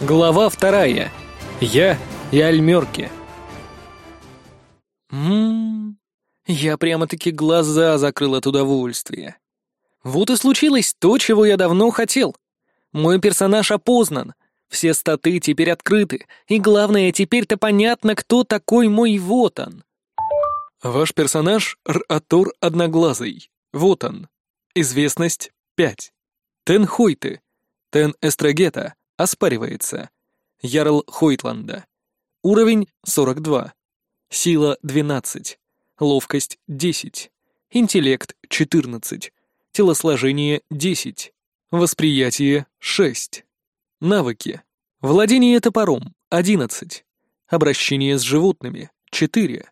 Глава вторая. Я и Альмерки. Ммм, я прямо-таки глаза закрыл от удовольствия. Вот и случилось то, чего я давно хотел. Мой персонаж опознан, все статы теперь открыты, и главное, теперь-то понятно, кто такой мой Вотан. Ваш персонаж Ратор Одноглазый. Вотан. Известность пять. Тен Хойты. Тен Эстрагета. Оспаривается. Ярл Хойтланда. Уровень 42. Сила 12. Ловкость 10. Интеллект 14. Телосложение 10. Восприятие 6. Навыки. Владение топором 11. Обращение с животными 4.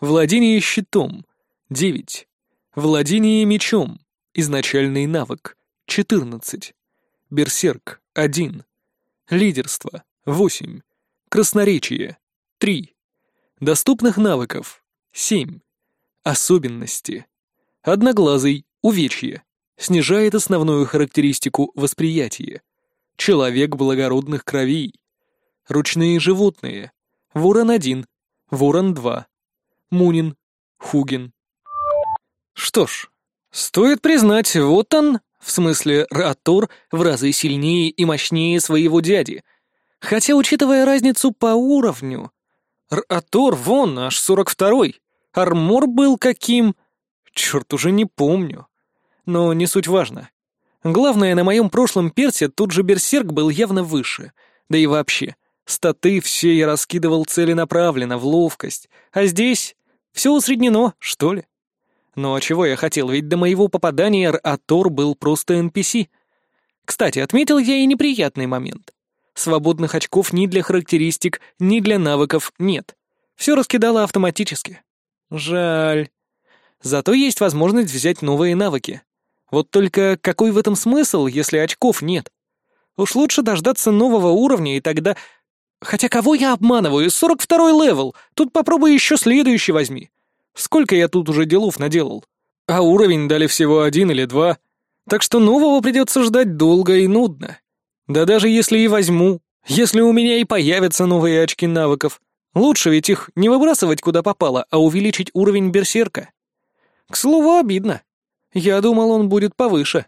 Владение щитом 9. Владение мечом. Изначальный навык 14. Берсерк 1. Лидерство — 8. Красноречие — 3. Доступных навыков — 7. Особенности. Одноглазый, увечье. Снижает основную характеристику восприятия. Человек благородных кровей. Ручные животные. Ворон-1, Ворон-2. Мунин, Хугин. Что ж, Стоит признать, вот он, в смысле Ратор, в разы сильнее и мощнее своего дяди. Хотя, учитывая разницу по уровню, Ратор вон аж сорок второй. Армор был каким... Черт, уже не помню. Но не суть важно. Главное, на моем прошлом персе тут же берсерк был явно выше. Да и вообще, статы все я раскидывал целенаправленно, в ловкость. А здесь все усреднено, что ли? Но чего я хотел, ведь до моего попадания Ратор был просто NPC. Кстати, отметил я и неприятный момент. Свободных очков ни для характеристик, ни для навыков нет. Все раскидало автоматически. Жаль. Зато есть возможность взять новые навыки. Вот только какой в этом смысл, если очков нет? Уж лучше дождаться нового уровня, и тогда... Хотя кого я обманываю? 42-й level! Тут попробуй еще следующий возьми. Сколько я тут уже делов наделал? А уровень дали всего один или два. Так что нового придется ждать долго и нудно. Да даже если и возьму, если у меня и появятся новые очки навыков, лучше ведь их не выбрасывать куда попало, а увеличить уровень берсерка. К слову, обидно. Я думал, он будет повыше.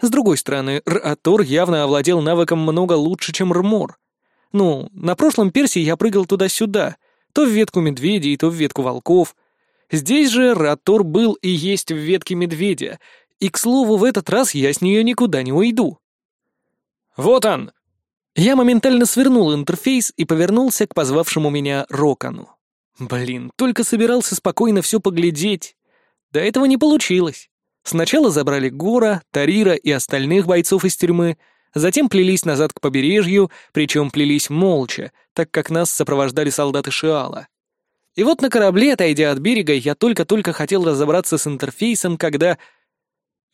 С другой стороны, Ратор явно овладел навыком много лучше, чем Рмор. Ну, на прошлом персе я прыгал туда-сюда, то в ветку медведей, то в ветку волков, Здесь же Ратор был и есть в ветке медведя, и, к слову, в этот раз я с нее никуда не уйду. «Вот он!» Я моментально свернул интерфейс и повернулся к позвавшему меня Рокану. Блин, только собирался спокойно все поглядеть. До этого не получилось. Сначала забрали Гора, Тарира и остальных бойцов из тюрьмы, затем плелись назад к побережью, причем плелись молча, так как нас сопровождали солдаты Шиала. И вот на корабле, отойдя от берега, я только-только хотел разобраться с интерфейсом, когда...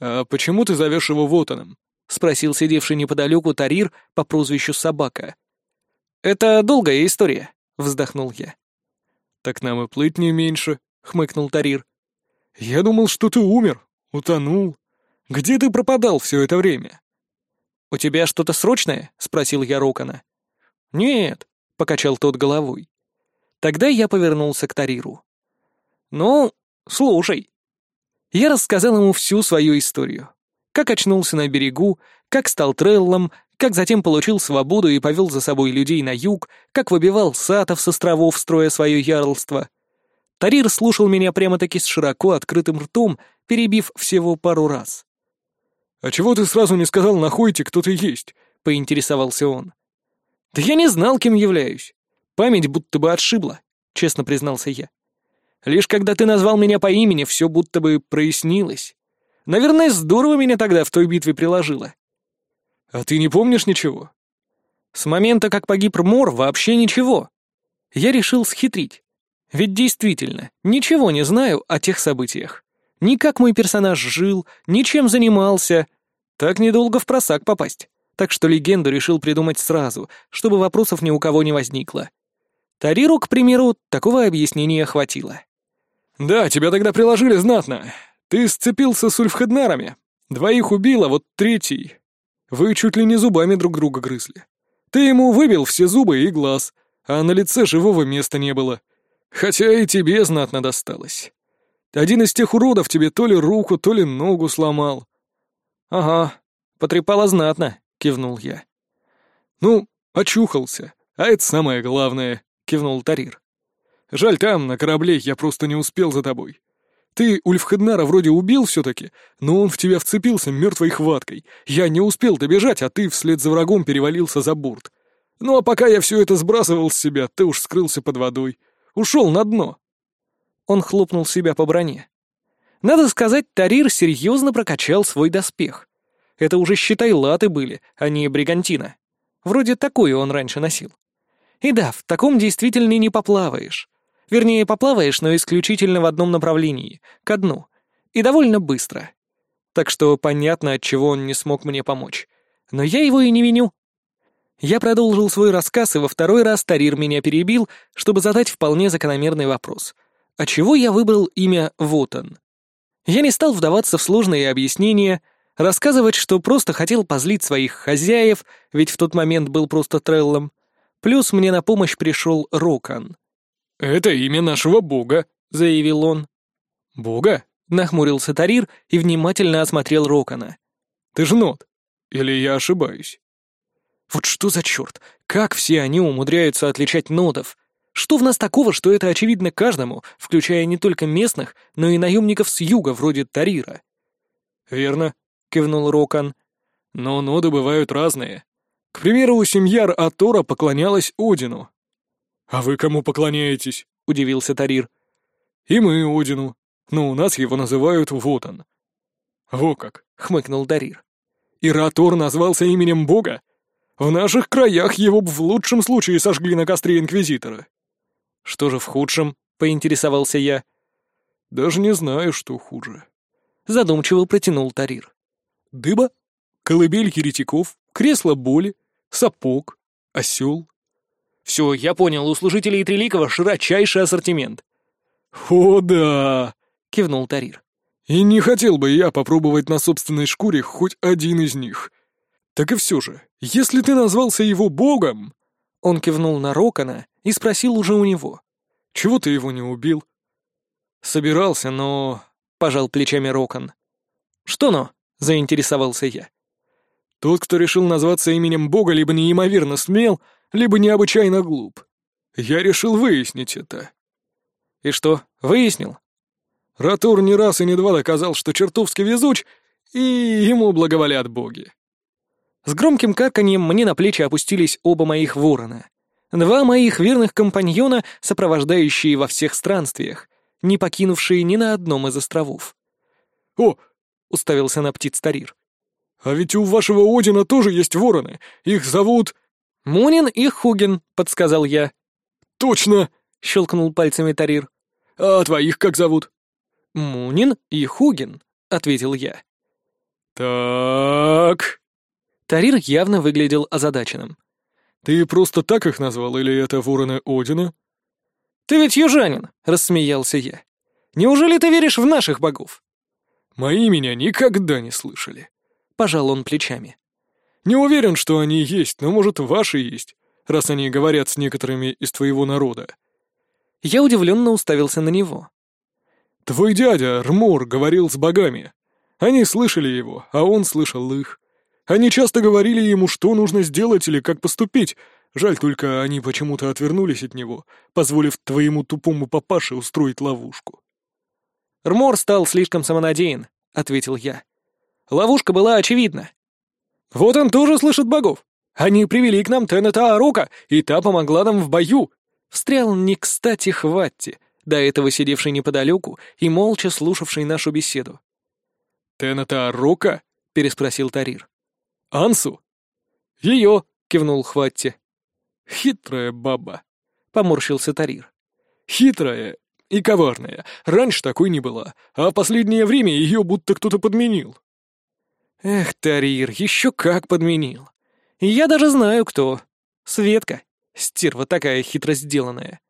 «А почему ты зовешь его Вотаном?» — спросил сидевший неподалеку Тарир по прозвищу Собака. «Это долгая история», — вздохнул я. «Так нам и плыть не меньше», — хмыкнул Тарир. «Я думал, что ты умер, утонул. Где ты пропадал все это время?» «У тебя что-то срочное?» — спросил я Рокона. «Нет», — покачал тот головой. Тогда я повернулся к Тариру. «Ну, слушай». Я рассказал ему всю свою историю. Как очнулся на берегу, как стал треллом, как затем получил свободу и повел за собой людей на юг, как выбивал сатов с островов, строя свое ярлство. Тарир слушал меня прямо-таки с широко открытым ртом, перебив всего пару раз. «А чего ты сразу не сказал на кто ты есть?» — поинтересовался он. «Да я не знал, кем являюсь. Память будто бы отшибла, честно признался я. Лишь когда ты назвал меня по имени, все будто бы прояснилось. Наверное, здорово меня тогда в той битве приложило. А ты не помнишь ничего? С момента, как погиб Мор, вообще ничего. Я решил схитрить. Ведь действительно, ничего не знаю о тех событиях. Ни как мой персонаж жил, ничем занимался. Так недолго в просак попасть. Так что легенду решил придумать сразу, чтобы вопросов ни у кого не возникло. Тариру, к примеру, такого объяснения хватило. «Да, тебя тогда приложили знатно. Ты сцепился с ульфхеднарами. Двоих убил, а вот третий... Вы чуть ли не зубами друг друга грызли. Ты ему выбил все зубы и глаз, а на лице живого места не было. Хотя и тебе знатно досталось. Один из тех уродов тебе то ли руку, то ли ногу сломал». «Ага, потрепало знатно», — кивнул я. «Ну, очухался, а это самое главное», кивнул Тарир. «Жаль, там, на корабле, я просто не успел за тобой. Ты Ульфхеднара вроде убил все-таки, но он в тебя вцепился мертвой хваткой. Я не успел добежать, а ты вслед за врагом перевалился за борт. Ну а пока я все это сбрасывал с себя, ты уж скрылся под водой. Ушел на дно». Он хлопнул себя по броне. Надо сказать, Тарир серьезно прокачал свой доспех. Это уже, считай, латы были, а не бригантина. Вроде такую он раньше носил. И да, в таком действительно не поплаваешь. Вернее, поплаваешь, но исключительно в одном направлении, ко дну. И довольно быстро. Так что понятно, от чего он не смог мне помочь. Но я его и не виню. Я продолжил свой рассказ, и во второй раз Тарир меня перебил, чтобы задать вполне закономерный вопрос. А чего я выбрал имя Вотан? Я не стал вдаваться в сложные объяснения, рассказывать, что просто хотел позлить своих хозяев, ведь в тот момент был просто треллом, Плюс мне на помощь пришел Рокан. «Это имя нашего бога», — заявил он. «Бога?» — нахмурился Тарир и внимательно осмотрел Рокана. «Ты ж нот. Или я ошибаюсь?» «Вот что за черт? Как все они умудряются отличать нодов? Что в нас такого, что это очевидно каждому, включая не только местных, но и наемников с юга, вроде Тарира?» «Верно», — кивнул Рокан. «Но ноды бывают разные. К примеру, семья Атора поклонялась Одину. «А вы кому поклоняетесь?» — удивился Тарир. «И мы Одину. Но у нас его называют вот «Во как!» — хмыкнул Тарир. «И Ратор назвался именем Бога? В наших краях его б в лучшем случае сожгли на костре Инквизитора». «Что же в худшем?» — поинтересовался я. «Даже не знаю, что хуже», — задумчиво протянул Тарир. «Дыба колыбель еретиков, кресло боли, сапог, осел. Все, я понял, у служителей Треликова широчайший ассортимент. «О, да!» — кивнул Тарир. «И не хотел бы я попробовать на собственной шкуре хоть один из них. Так и все же, если ты назвался его богом...» Он кивнул на Рокона и спросил уже у него. «Чего ты его не убил?» «Собирался, но...» — пожал плечами Рокон. «Что но?» — заинтересовался я. Тот, кто решил назваться именем Бога, либо неимоверно смел, либо необычайно глуп. Я решил выяснить это. И что, выяснил? Ратур не раз и не два доказал, что чертовски везуч, и ему благоволят боги. С громким карканьем мне на плечи опустились оба моих ворона. Два моих верных компаньона, сопровождающие во всех странствиях, не покинувшие ни на одном из островов. «О!» — уставился на птиц Тарир. «А ведь у вашего Одина тоже есть вороны. Их зовут...» «Мунин и Хугин», — подсказал я. «Точно!» — щелкнул пальцами Тарир. «А твоих как зовут?» «Мунин и Хугин», — ответил я. «Так...» Тарир явно выглядел озадаченным. «Ты просто так их назвал, или это вороны Одина?» «Ты ведь южанин», — рассмеялся я. «Неужели ты веришь в наших богов?» «Мои меня никогда не слышали», пожал он плечами. «Не уверен, что они есть, но, может, ваши есть, раз они говорят с некоторыми из твоего народа». Я удивленно уставился на него. «Твой дядя, Рмур говорил с богами. Они слышали его, а он слышал их. Они часто говорили ему, что нужно сделать или как поступить. Жаль только, они почему-то отвернулись от него, позволив твоему тупому папаше устроить ловушку». «Рмор стал слишком самонадеян», — ответил я. Ловушка была очевидна. «Вот он тоже слышит богов. Они привели к нам Тенета Арока, и та помогла нам в бою!» Встрял не кстати Хватти, до этого сидевший неподалеку и молча слушавший нашу беседу. Тенета Арока?» — переспросил Тарир. «Ансу?» «Ее!» — кивнул Хватти. «Хитрая баба!» — поморщился Тарир. «Хитрая и коварная. Раньше такой не была, а в последнее время ее будто кто-то подменил. Эх, Тарир, еще как подменил. Я даже знаю, кто. Светка. Стерва такая хитро сделанная.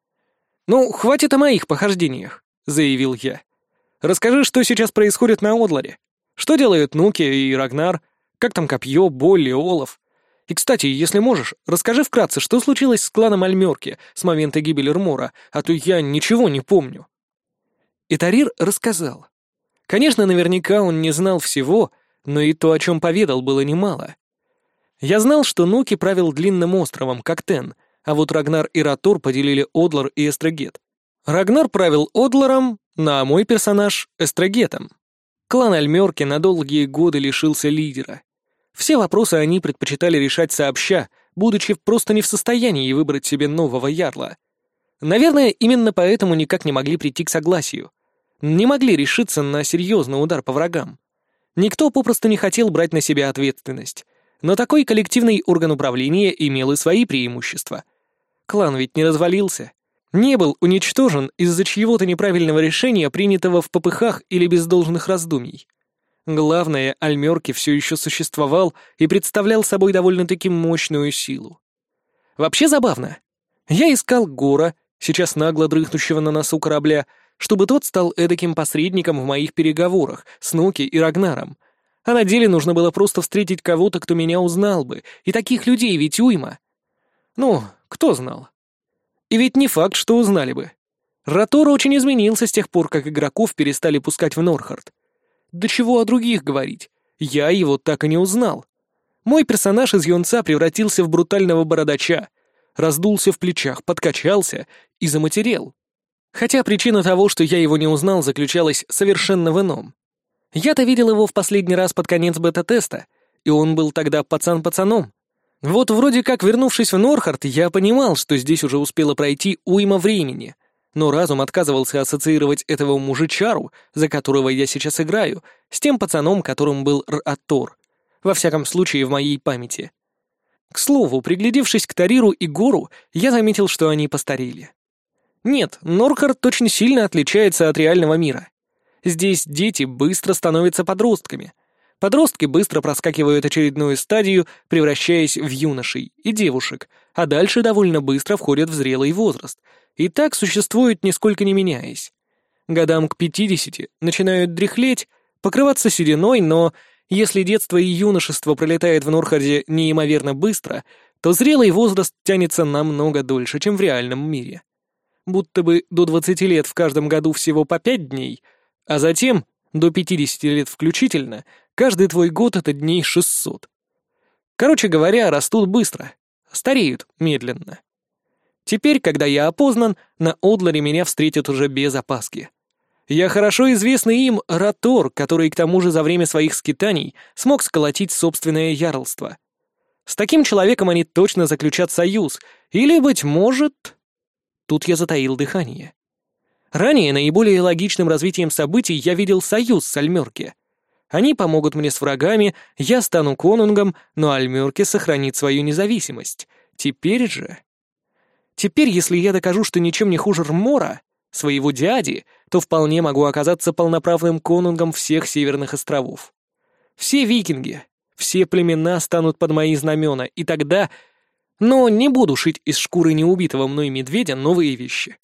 Ну, хватит о моих похождениях, заявил я. Расскажи, что сейчас происходит на Одларе. Что делают Нуки и Рагнар? Как там копье, Болли, Олов? И, кстати, если можешь, расскажи вкратце, что случилось с кланом Альмерки с момента гибели Рмора, а то я ничего не помню. И Тарир рассказал. Конечно, наверняка он не знал всего, но и то, о чем поведал, было немало. Я знал, что Нуки правил длинным островом, как Тен, а вот Рагнар и Ратор поделили Одлар и Эстрагет. Рагнар правил Одларом, ну а мой персонаж — Эстрагетом. Клан Альмерки на долгие годы лишился лидера. Все вопросы они предпочитали решать сообща, будучи просто не в состоянии выбрать себе нового ярла. Наверное, именно поэтому никак не могли прийти к согласию. Не могли решиться на серьезный удар по врагам. Никто попросту не хотел брать на себя ответственность, но такой коллективный орган управления имел и свои преимущества. Клан ведь не развалился, не был уничтожен из-за чьего-то неправильного решения, принятого в попыхах или без должных раздумий. Главное, Альмерки все еще существовал и представлял собой довольно-таки мощную силу. Вообще забавно. Я искал Гора, сейчас нагло дрыхнущего на носу корабля, чтобы тот стал эдаким посредником в моих переговорах с Ноки и Рагнаром. А на деле нужно было просто встретить кого-то, кто меня узнал бы, и таких людей ведь уйма. Ну, кто знал? И ведь не факт, что узнали бы. Ротор очень изменился с тех пор, как игроков перестали пускать в Норхард. Да чего о других говорить? Я его так и не узнал. Мой персонаж из юнца превратился в брутального бородача, раздулся в плечах, подкачался и заматерел. Хотя причина того, что я его не узнал, заключалась совершенно в ином. Я-то видел его в последний раз под конец бета-теста, и он был тогда пацан-пацаном. Вот вроде как, вернувшись в Норхард, я понимал, что здесь уже успело пройти уйма времени, но разум отказывался ассоциировать этого мужичару, за которого я сейчас играю, с тем пацаном, которым был Ратор. Во всяком случае, в моей памяти. К слову, приглядевшись к Тариру и Гору, я заметил, что они постарели. Нет, Норкард очень сильно отличается от реального мира. Здесь дети быстро становятся подростками. Подростки быстро проскакивают очередную стадию, превращаясь в юношей и девушек, а дальше довольно быстро входят в зрелый возраст. И так существуют, нисколько не меняясь. Годам к 50 начинают дряхлеть, покрываться сединой, но если детство и юношество пролетает в Норхарде неимоверно быстро, то зрелый возраст тянется намного дольше, чем в реальном мире будто бы до 20 лет в каждом году всего по 5 дней, а затем, до 50 лет включительно, каждый твой год — это дней 600. Короче говоря, растут быстро, стареют медленно. Теперь, когда я опознан, на Одларе меня встретят уже без опаски. Я хорошо известный им ратор, который к тому же за время своих скитаний смог сколотить собственное ярлство. С таким человеком они точно заключат союз, или, быть может... Тут я затаил дыхание. Ранее наиболее логичным развитием событий я видел союз с Альмерки. Они помогут мне с врагами, я стану конунгом, но Альмерки сохранит свою независимость. Теперь же... Теперь, если я докажу, что ничем не хуже Рмора, своего дяди, то вполне могу оказаться полноправным конунгом всех Северных островов. Все викинги, все племена станут под мои знамена, и тогда но не буду шить из шкуры неубитого мной медведя новые вещи.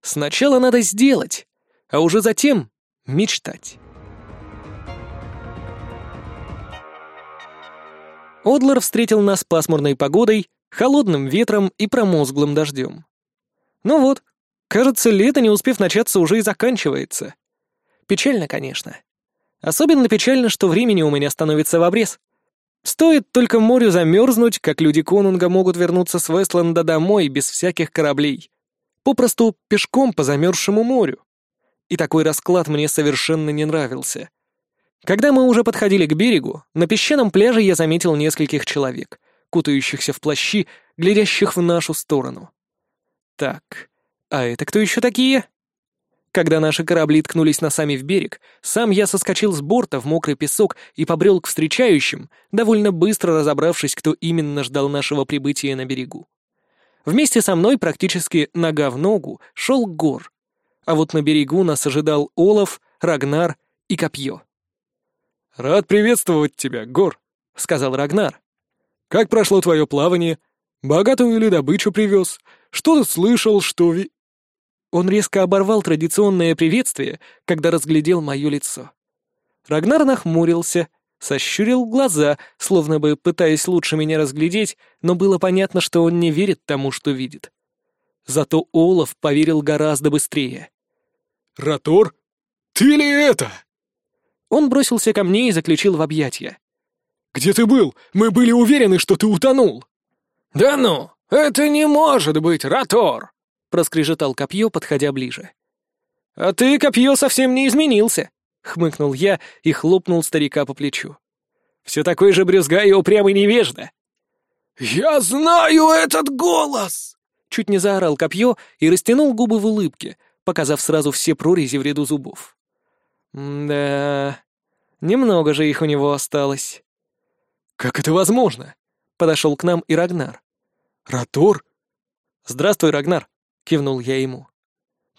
Сначала надо сделать, а уже затем мечтать. Одлар встретил нас пасмурной погодой, холодным ветром и промозглым дождем. Ну вот, кажется, лето, не успев начаться, уже и заканчивается. Печально, конечно. Особенно печально, что времени у меня становится в обрез — Стоит только морю замерзнуть, как люди Конунга могут вернуться с Вестланда домой без всяких кораблей. Попросту пешком по замерзшему морю. И такой расклад мне совершенно не нравился. Когда мы уже подходили к берегу, на песчаном пляже я заметил нескольких человек, кутающихся в плащи, глядящих в нашу сторону. Так, а это кто еще такие? Когда наши корабли ткнулись носами в берег, сам я соскочил с борта в мокрый песок и побрел к встречающим, довольно быстро разобравшись, кто именно ждал нашего прибытия на берегу. Вместе со мной, практически нога в ногу, шел гор. А вот на берегу нас ожидал Олаф, Рагнар и Копье. «Рад приветствовать тебя, Гор», — сказал Рагнар. «Как прошло твое плавание? Богатую ли добычу привез? Что ты слышал, что...» ви...» Он резко оборвал традиционное приветствие, когда разглядел мое лицо. Рагнар нахмурился, сощурил глаза, словно бы пытаясь лучше меня разглядеть, но было понятно, что он не верит тому, что видит. Зато Олаф поверил гораздо быстрее. «Ратор, ты ли это?» Он бросился ко мне и заключил в объятия. «Где ты был? Мы были уверены, что ты утонул!» «Да ну, это не может быть, Ратор!» проскрежетал копье, подходя ближе. «А ты, копье, совсем не изменился!» — хмыкнул я и хлопнул старика по плечу. «Все такой же брюзга и упрямый невежда!» «Я знаю этот голос!» Чуть не заорал копье и растянул губы в улыбке, показав сразу все прорези в ряду зубов. «Да... немного же их у него осталось». «Как это возможно?» — подошел к нам и Рагнар. «Ратор?» «Здравствуй, Рагнар», — кивнул я ему.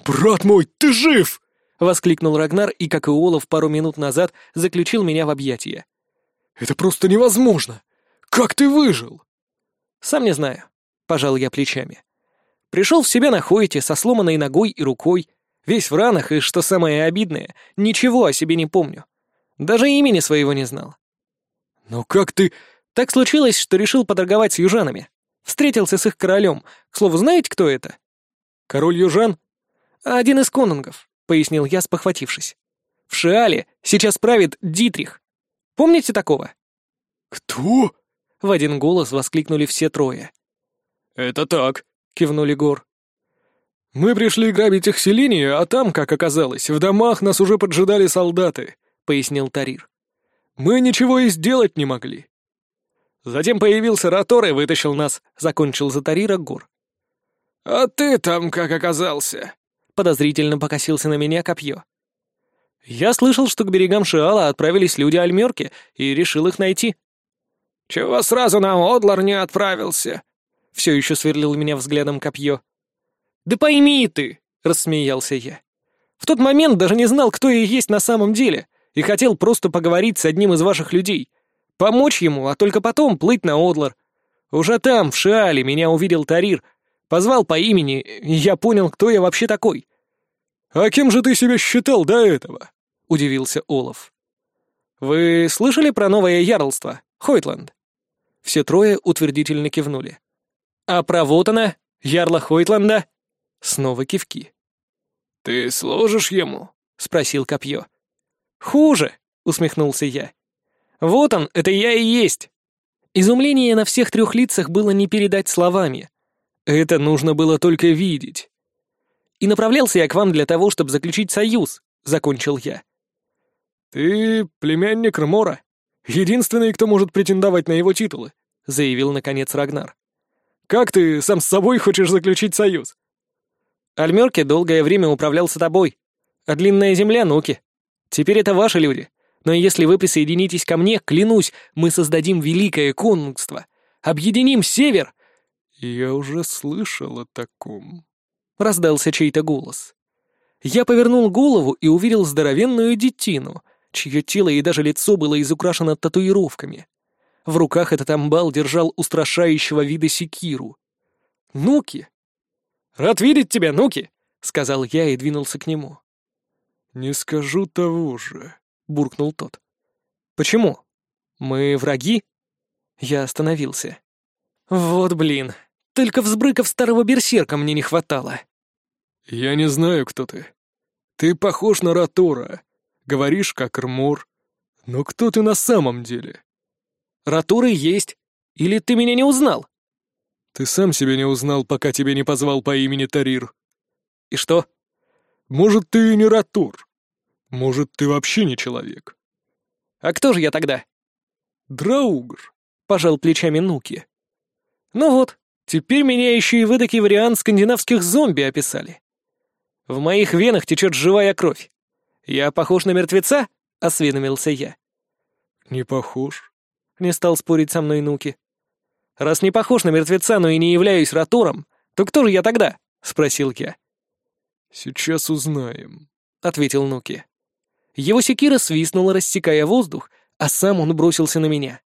«Брат мой, ты жив!» — воскликнул Рагнар и, как и Олаф пару минут назад, заключил меня в объятия. «Это просто невозможно! Как ты выжил?» «Сам не знаю», — пожал я плечами. «Пришел в себя на хойте со сломанной ногой и рукой, весь в ранах и, что самое обидное, ничего о себе не помню. Даже имени своего не знал». «Но как ты...» Так случилось, что решил подорговать с южанами. Встретился с их королем. К слову, знаете, кто это? Король южан? Один из конунгов, пояснил я, спохватившись. В Шиале сейчас правит Дитрих. Помните такого? Кто? В один голос воскликнули все трое. Это так, кивнули Гор. Мы пришли грабить их селение, а там, как оказалось, в домах нас уже поджидали солдаты, пояснил Тарир. Мы ничего и сделать не могли. Затем появился Ратор и вытащил нас, закончил за Тарира Гор. «А ты там как оказался?» Подозрительно покосился на меня копье. «Я слышал, что к берегам Шиала отправились люди Альмерки, и решил их найти». «Чего сразу на Одлар не отправился?» Все еще сверлил меня взглядом копье. «Да пойми ты!» — рассмеялся я. «В тот момент даже не знал, кто я есть на самом деле, и хотел просто поговорить с одним из ваших людей. Помочь ему, а только потом плыть на Одлар. Уже там, в Шиале, меня увидел Тарир — Позвал по имени, и я понял, кто я вообще такой. «А кем же ты себя считал до этого?» — удивился Олаф. «Вы слышали про новое ярлство, Хойтланд?» Все трое утвердительно кивнули. «А про Вотана, ярла Хойтланда?» Снова кивки. «Ты служишь ему?» — спросил копье. «Хуже!» — усмехнулся я. «Вот он, это я и есть!» Изумление на всех трех лицах было не передать словами, это нужно было только видеть. И направлялся я к вам для того, чтобы заключить союз, закончил я. Ты племянник Рмора, единственный, кто может претендовать на его титулы, заявил наконец Рагнар. Как ты сам с собой хочешь заключить союз? Альмерке долгое время управлялся тобой, а длинная земля — Нуки. Теперь это ваши люди. Но если вы присоединитесь ко мне, клянусь, мы создадим великое конунство. Объединим север «Я уже слышал о таком», — раздался чей-то голос. Я повернул голову и увидел здоровенную детину, чье тело и даже лицо было изукрашено татуировками. В руках этот амбал держал устрашающего вида секиру. «Нуки!» «Рад видеть тебя, Нуки!» — сказал я и двинулся к нему. «Не скажу того же», — буркнул тот. «Почему? Мы враги?» Я остановился. «Вот блин!» Только взбрыков старого берсерка мне не хватало. «Я не знаю, кто ты. Ты похож на Ратора. Говоришь, как Рмор. Но кто ты на самом деле?» Ратуры есть. Или ты меня не узнал?» «Ты сам себя не узнал, пока тебя не позвал по имени Тарир». «И что?» «Может, ты и не Ратур. Может, ты вообще не человек». «А кто же я тогда?» «Драугр», — пожал плечами Нуки. «Ну вот, Теперь меня еще и выдакий вариант скандинавских зомби описали. В моих венах течет живая кровь. Я похож на мертвеца? Осведомился я. Не похож. Не стал спорить со мной Нуки. Раз не похож на мертвеца, но и не являюсь ратором, то кто же я тогда? Спросил я. Сейчас узнаем, ответил Нуки. Его секира свистнула, рассекая воздух, а сам он бросился на меня.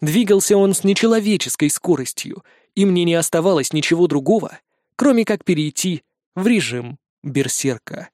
Двигался он с нечеловеческой скоростью — и мне не оставалось ничего другого, кроме как перейти в режим берсерка.